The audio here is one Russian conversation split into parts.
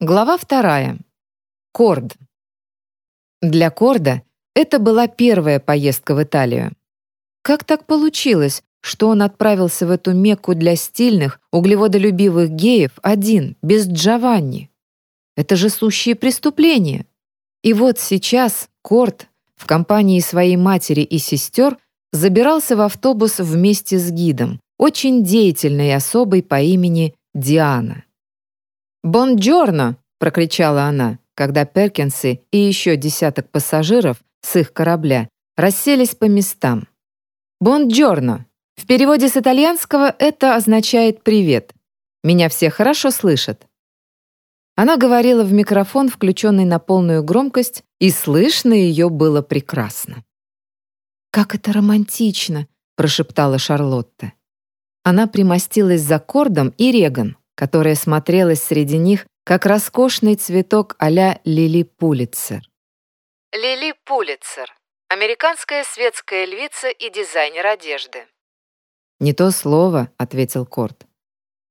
Глава вторая. Корд. Для Корда это была первая поездка в Италию. Как так получилось, что он отправился в эту Мекку для стильных, углеводолюбивых геев один, без Джованни? Это же сущие преступления. И вот сейчас Корд в компании своей матери и сестер забирался в автобус вместе с гидом, очень деятельной особой по имени Диана. «Бонджорно!» — прокричала она, когда Перкинсы и еще десяток пассажиров с их корабля расселись по местам. «Бонджорно!» В переводе с итальянского это означает «привет». Меня все хорошо слышат. Она говорила в микрофон, включенный на полную громкость, и слышно ее было прекрасно. «Как это романтично!» — прошептала Шарлотта. Она примостилась за Кордом и Реган, которая смотрелась среди них, как роскошный цветок а-ля Лили Пулитцер. Лили Пулитцер — американская светская львица и дизайнер одежды. «Не то слово», — ответил Корд.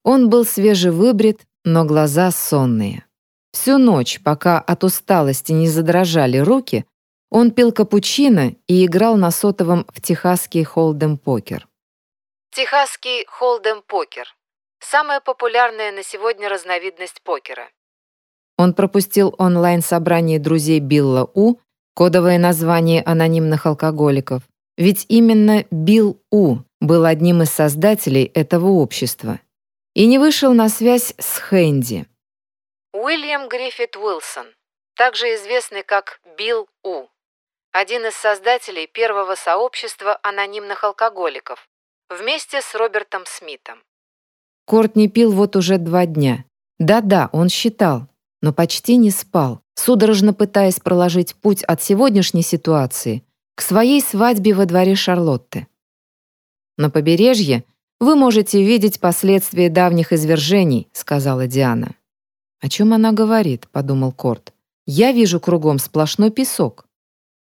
Он был свежевыбрит, но глаза сонные. Всю ночь, пока от усталости не задрожали руки, он пил капучино и играл на сотовом в техасский холдем-покер. Техасский холдем-покер Самая популярная на сегодня разновидность покера. Он пропустил онлайн-собрание друзей Билла У, кодовое название анонимных алкоголиков, ведь именно Билл У был одним из создателей этого общества, и не вышел на связь с Хэнди. Уильям Гриффит Уилсон, также известный как Билл У, один из создателей первого сообщества анонимных алкоголиков, вместе с Робертом Смитом. Корт не пил вот уже два дня. Да-да, он считал, но почти не спал, судорожно пытаясь проложить путь от сегодняшней ситуации к своей свадьбе во дворе Шарлотты. На побережье вы можете видеть последствия давних извержений, сказала Диана. О чем она говорит, подумал Корт. Я вижу кругом сплошной песок.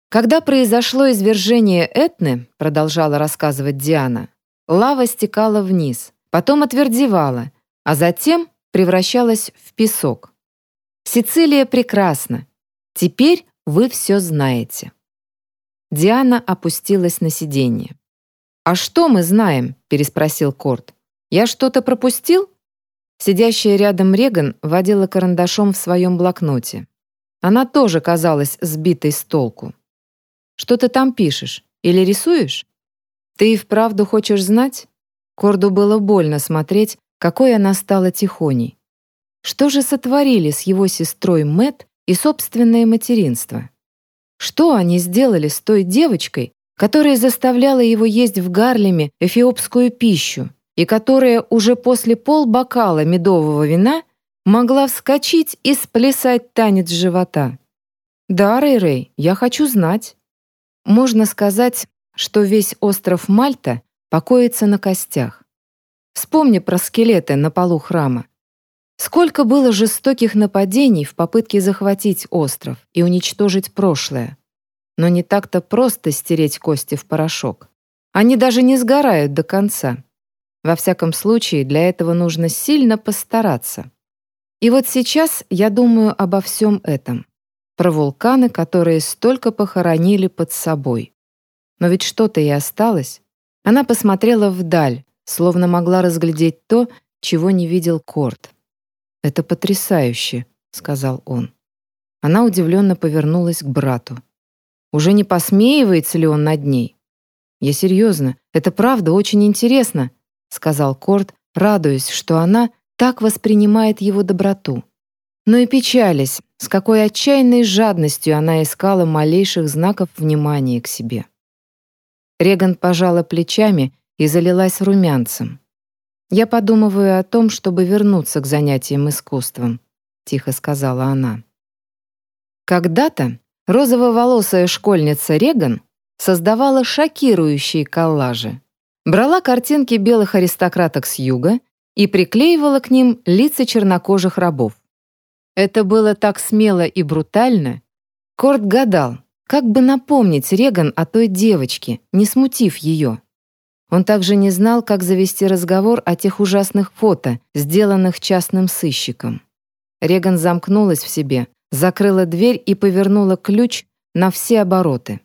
Когда произошло извержение Этны, продолжала рассказывать Диана, лава стекала вниз, потом отвердевала, а затем превращалась в песок. Сицилия прекрасна. Теперь вы все знаете. Диана опустилась на сиденье. «А что мы знаем?» — переспросил Корт. «Я что-то пропустил?» Сидящая рядом Реган водила карандашом в своем блокноте. Она тоже казалась сбитой с толку. «Что ты там пишешь? Или рисуешь? Ты и вправду хочешь знать?» Корду было больно смотреть, какой она стала тихоней. Что же сотворили с его сестрой Мэт и собственное материнство? Что они сделали с той девочкой, которая заставляла его есть в Гарлеме эфиопскую пищу и которая уже после полбокала медового вина могла вскочить и сплясать танец живота? Да, Рэй-Рэй, я хочу знать. Можно сказать, что весь остров Мальта покоится на костях. Вспомни про скелеты на полу храма. Сколько было жестоких нападений в попытке захватить остров и уничтожить прошлое. Но не так-то просто стереть кости в порошок. Они даже не сгорают до конца. Во всяком случае, для этого нужно сильно постараться. И вот сейчас я думаю обо всем этом. Про вулканы, которые столько похоронили под собой. Но ведь что-то и осталось. Она посмотрела вдаль, словно могла разглядеть то, чего не видел Корт. «Это потрясающе», — сказал он. Она удивленно повернулась к брату. Уже не посмеивается ли он над ней? «Я серьезно, это правда очень интересно», — сказал Корт, радуясь, что она так воспринимает его доброту. Но и печались, с какой отчаянной жадностью она искала малейших знаков внимания к себе. Реган пожала плечами и залилась румянцем. «Я подумываю о том, чтобы вернуться к занятиям искусством», — тихо сказала она. Когда-то розово-волосая школьница Реган создавала шокирующие коллажи. Брала картинки белых аристократок с юга и приклеивала к ним лица чернокожих рабов. Это было так смело и брутально. Корт гадал, как бы напомнить Реган о той девочке, не смутив ее. Он также не знал, как завести разговор о тех ужасных фото, сделанных частным сыщиком. Реган замкнулась в себе, закрыла дверь и повернула ключ на все обороты.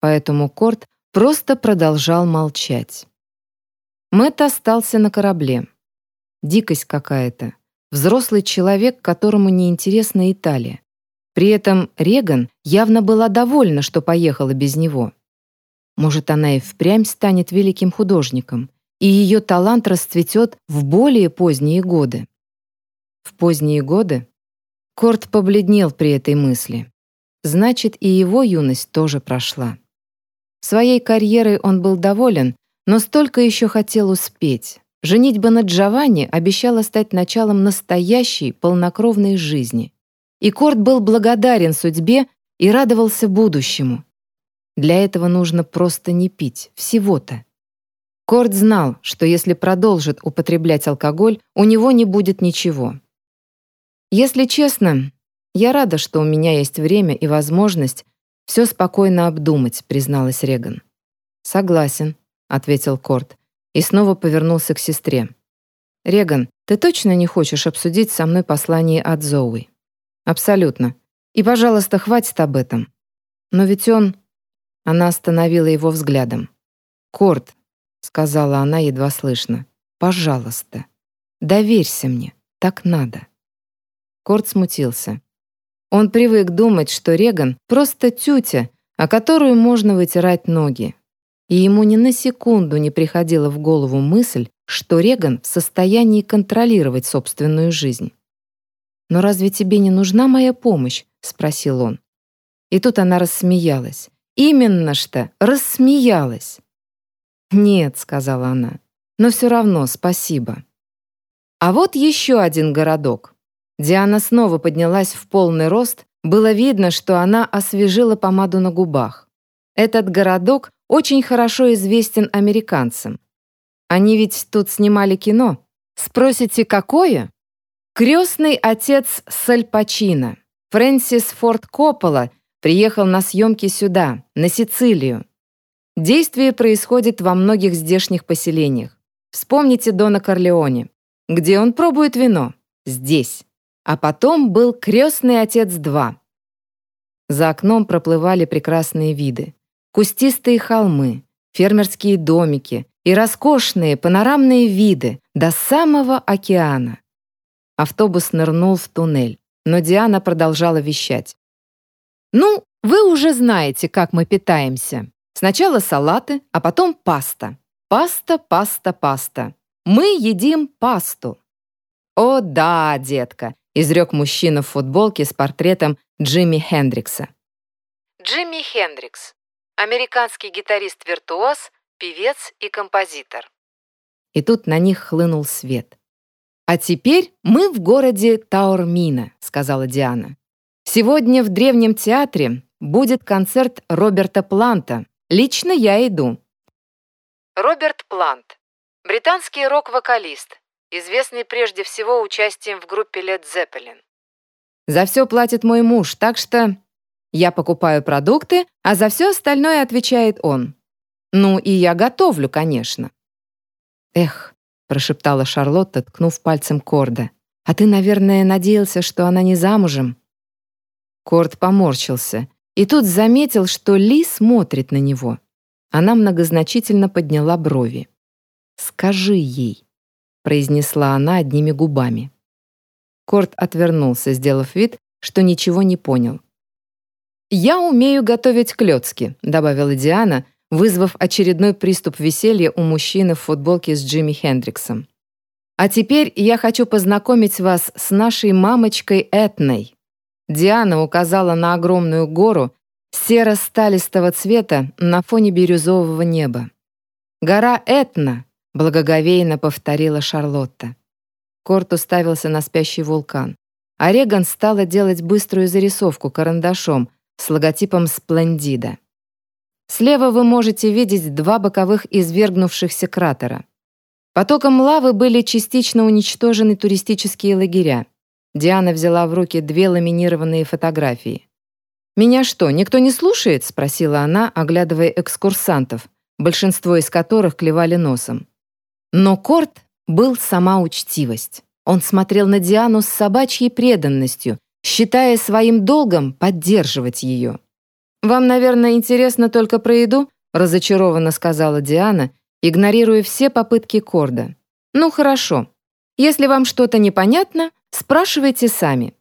Поэтому Корт просто продолжал молчать. Мэтт остался на корабле. Дикость какая-то. Взрослый человек, которому неинтересна Италия. При этом Реган явно была довольна, что поехала без него. Может, она и впрямь станет великим художником, и ее талант расцветет в более поздние годы. В поздние годы Корт побледнел при этой мысли. Значит, и его юность тоже прошла. Своей карьерой он был доволен, но столько еще хотел успеть. Женитьба на Джованни обещала стать началом настоящей, полнокровной жизни. И Корт был благодарен судьбе и радовался будущему. Для этого нужно просто не пить, всего-то. Корт знал, что если продолжит употреблять алкоголь, у него не будет ничего. Если честно, я рада, что у меня есть время и возможность все спокойно обдумать, призналась Реган. Согласен, ответил Корт и снова повернулся к сестре. Реган, ты точно не хочешь обсудить со мной послание от Зоуи? Абсолютно. И, пожалуйста, хватит об этом. Но ведь он... Она остановила его взглядом. «Корт», — сказала она едва слышно, — «пожалуйста, доверься мне, так надо». Корт смутился. Он привык думать, что Реган — просто тютя, о которую можно вытирать ноги. И ему ни на секунду не приходила в голову мысль, что Реган в состоянии контролировать собственную жизнь. «Но разве тебе не нужна моя помощь?» — спросил он. И тут она рассмеялась. Именно что, рассмеялась. «Нет», — сказала она, — «но все равно спасибо». А вот еще один городок. Диана снова поднялась в полный рост, было видно, что она освежила помаду на губах. Этот городок очень хорошо известен американцам. Они ведь тут снимали кино. Спросите, какое? Крестный отец Саль Пачино, Фрэнсис Форд Коппола, приехал на съемки сюда, на Сицилию. Действие происходит во многих здешних поселениях. Вспомните Дона Корлеоне. Где он пробует вино? Здесь. А потом был «Крестный отец 2». За окном проплывали прекрасные виды. Кустистые холмы, фермерские домики и роскошные панорамные виды до самого океана. Автобус нырнул в туннель, но Диана продолжала вещать. «Ну, вы уже знаете, как мы питаемся. Сначала салаты, а потом паста. Паста, паста, паста. Мы едим пасту». «О да, детка, изрек мужчина в футболке с портретом Джимми Хендрикса. Джимми Хендрикс. Американский гитарист-виртуоз, певец и композитор. И тут на них хлынул свет. «А теперь мы в городе Таурмина», — сказала Диана. «Сегодня в Древнем театре будет концерт Роберта Планта. Лично я иду». Роберт Плант. Британский рок-вокалист, известный прежде всего участием в группе Led Zeppelin. «За все платит мой муж, так что я покупаю продукты, а за все остальное отвечает он. Ну и я готовлю, конечно». «Эх», — прошептала Шарлотта, ткнув пальцем Корда, «а ты, наверное, надеялся, что она не замужем?» Корд поморщился и тут заметил, что Ли смотрит на него. Она многозначительно подняла брови. «Скажи ей», произнесла она одними губами. Корт отвернулся, сделав вид, что ничего не понял. «Я умею готовить клёцки», — добавила Диана, вызвав очередной приступ веселья у мужчины в футболке с Джимми Хендриксом. «А теперь я хочу познакомить вас с нашей мамочкой Этной». Диана указала на огромную гору серо-сталистого цвета на фоне бирюзового неба. Гора Этна — благоговейно повторила Шарлотта. Корт уставился на спящий вулкан. А Реган стала делать быструю зарисовку карандашом с логотипом «Сплендида». Слева вы можете видеть два боковых извергнувшихся кратера. Потоком лавы были частично уничтожены туристические лагеря. Диана взяла в руки две ламинированные фотографии. «Меня что, никто не слушает?» — спросила она, оглядывая экскурсантов, большинство из которых клевали носом. Но Корт был сама учтивость. Он смотрел на Диану с собачьей преданностью, считая своим долгом поддерживать ее. «Вам, наверное, интересно только про еду?» разочарованно сказала Диана, игнорируя все попытки Корда. «Ну хорошо. Если вам что-то непонятно, спрашивайте сами.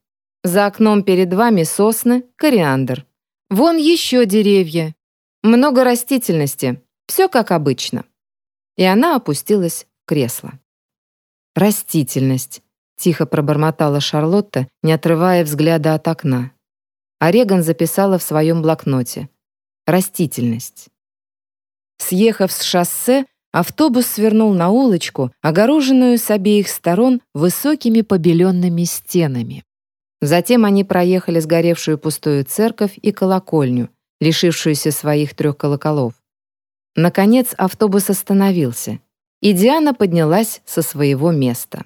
За окном перед вами сосны, кориандр. Вон еще деревья. Много растительности. Все как обычно». И она опустилась в кресло. «Растительность», — тихо пробормотала Шарлотта, не отрывая взгляда от окна. А записала в своем блокноте. «Растительность». Съехав с шоссе, автобус свернул на улочку, огороженную с обеих сторон высокими побеленными стенами. Затем они проехали сгоревшую пустую церковь и колокольню, лишившуюся своих трех колоколов. Наконец автобус остановился, и Диана поднялась со своего места.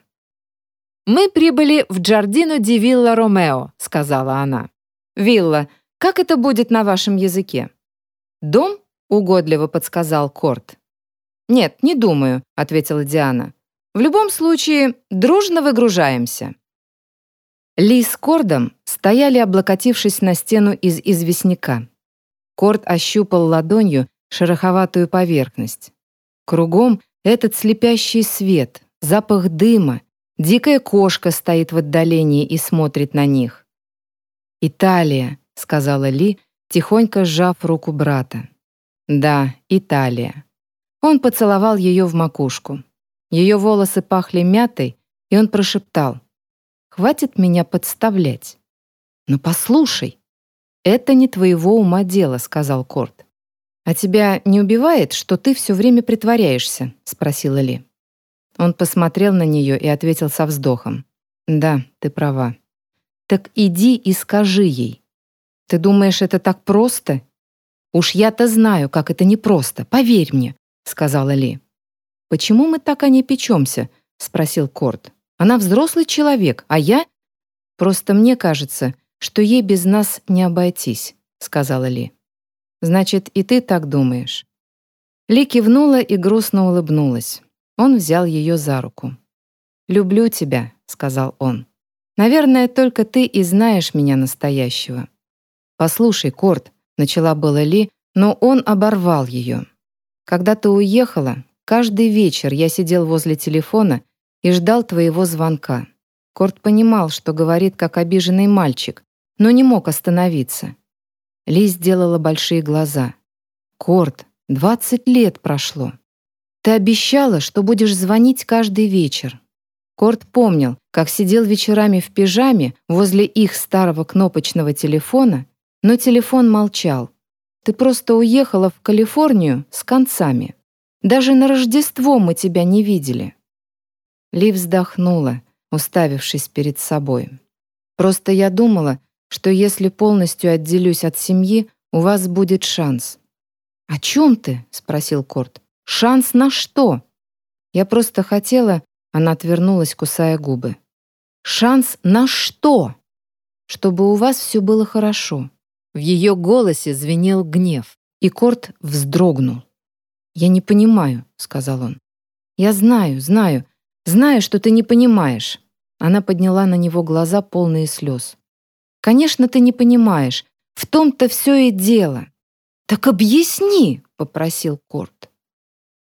«Мы прибыли в Джардино ди Вилла Ромео», — сказала она. «Вилла, как это будет на вашем языке?» «Дом?» — угодливо подсказал Корт. «Нет, не думаю», — ответила Диана. «В любом случае, дружно выгружаемся». Ли с Кордом стояли, облокотившись на стену из известняка. Корд ощупал ладонью шероховатую поверхность. Кругом этот слепящий свет, запах дыма, дикая кошка стоит в отдалении и смотрит на них. «Италия», — сказала Ли, тихонько сжав руку брата. «Да, Италия». Он поцеловал ее в макушку. Ее волосы пахли мятой, и он прошептал. «Хватит меня подставлять». «Ну послушай». «Это не твоего ума дело», — сказал Корт. «А тебя не убивает, что ты все время притворяешься?» — спросила Ли. Он посмотрел на нее и ответил со вздохом. «Да, ты права. Так иди и скажи ей. Ты думаешь, это так просто? Уж я-то знаю, как это непросто, поверь мне», — сказала Ли. «Почему мы так о ней печемся?» — спросил Корт. «Она взрослый человек, а я...» «Просто мне кажется, что ей без нас не обойтись», — сказала Ли. Значит, и ты так думаешь?» Ли кивнула и грустно улыбнулась. Он взял ее за руку. «Люблю тебя», — сказал он. «Наверное, только ты и знаешь меня настоящего». «Послушай, Корт», — начала была Ли, но он оборвал ее. «Когда ты уехала, каждый вечер я сидел возле телефона и ждал твоего звонка. Корт понимал, что говорит как обиженный мальчик, но не мог остановиться. Ли сделала большие глаза. «Корт, двадцать лет прошло. Ты обещала, что будешь звонить каждый вечер». Корт помнил, как сидел вечерами в пижаме возле их старого кнопочного телефона, но телефон молчал. «Ты просто уехала в Калифорнию с концами. Даже на Рождество мы тебя не видели». Ли вздохнула, уставившись перед собой. «Просто я думала, что если полностью отделюсь от семьи, у вас будет шанс». «О чем ты?» — спросил Корт. «Шанс на что?» «Я просто хотела...» — она отвернулась, кусая губы. «Шанс на что?» «Чтобы у вас все было хорошо». В ее голосе звенел гнев, и Корт вздрогнул. «Я не понимаю», — сказал он. «Я знаю, знаю, знаю, что ты не понимаешь». Она подняла на него глаза, полные слез. Конечно, ты не понимаешь. В том-то все и дело. Так объясни, попросил Корт.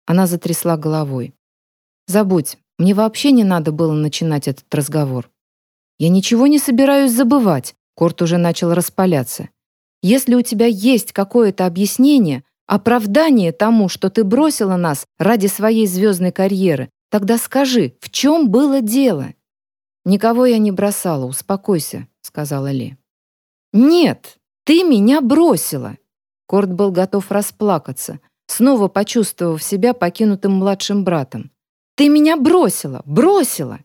Она затрясла головой. Забудь, мне вообще не надо было начинать этот разговор. Я ничего не собираюсь забывать. Корт уже начал распаляться. Если у тебя есть какое-то объяснение, оправдание тому, что ты бросила нас ради своей звездной карьеры, тогда скажи, в чем было дело? Никого я не бросала, успокойся сказала Ли. «Нет, ты меня бросила!» Корт был готов расплакаться, снова почувствовав себя покинутым младшим братом. «Ты меня бросила! Бросила!»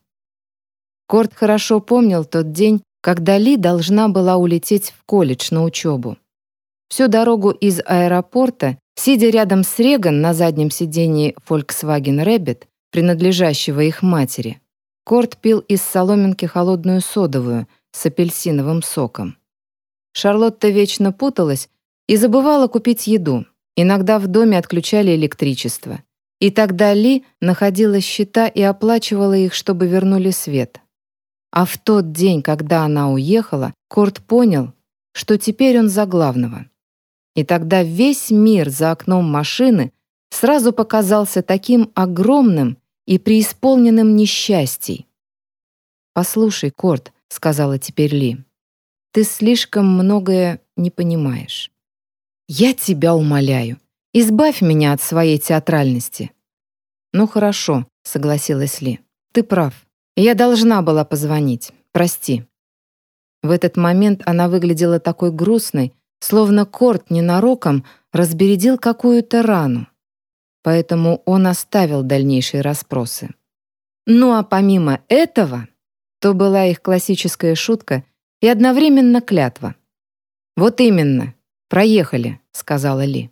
Корт хорошо помнил тот день, когда Ли должна была улететь в колледж на учебу. Всю дорогу из аэропорта, сидя рядом с Реган на заднем сидении Volkswagen Rabbit, принадлежащего их матери, Корт пил из соломинки холодную содовую — с апельсиновым соком. Шарлотта вечно путалась и забывала купить еду. Иногда в доме отключали электричество. И тогда Ли находила счета и оплачивала их, чтобы вернули свет. А в тот день, когда она уехала, Корт понял, что теперь он за главного. И тогда весь мир за окном машины сразу показался таким огромным и преисполненным несчастий. «Послушай, Корт», — сказала теперь Ли, — «ты слишком многое не понимаешь. Я тебя умоляю, избавь меня от своей театральности». «Ну хорошо», — согласилась Ли, — «ты прав. Я должна была позвонить. Прости». В этот момент она выглядела такой грустной, словно Корт ненароком разбередил какую-то рану. Поэтому он оставил дальнейшие расспросы. Ну а помимо этого, то была их классическая шутка и одновременно клятва. «Вот именно, проехали», — сказала Ли.